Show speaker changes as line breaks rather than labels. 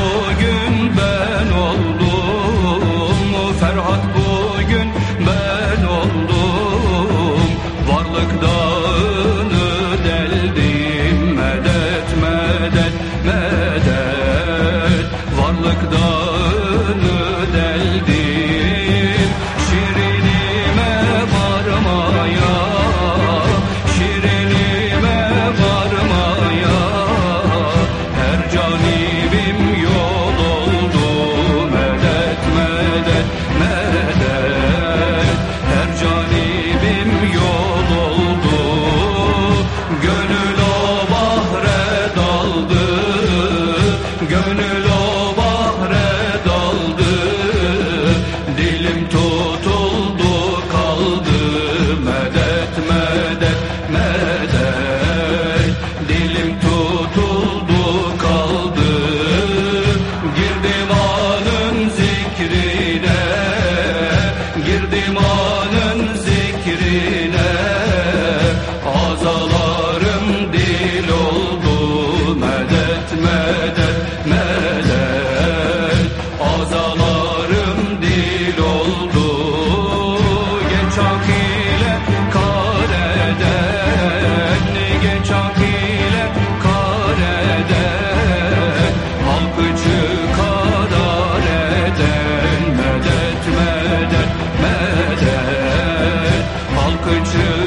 bugün ben oldum Ferhat bugün ben oldum. Varlık dağını deldim medet medet medet. Varlık dağını momento. Eden Medet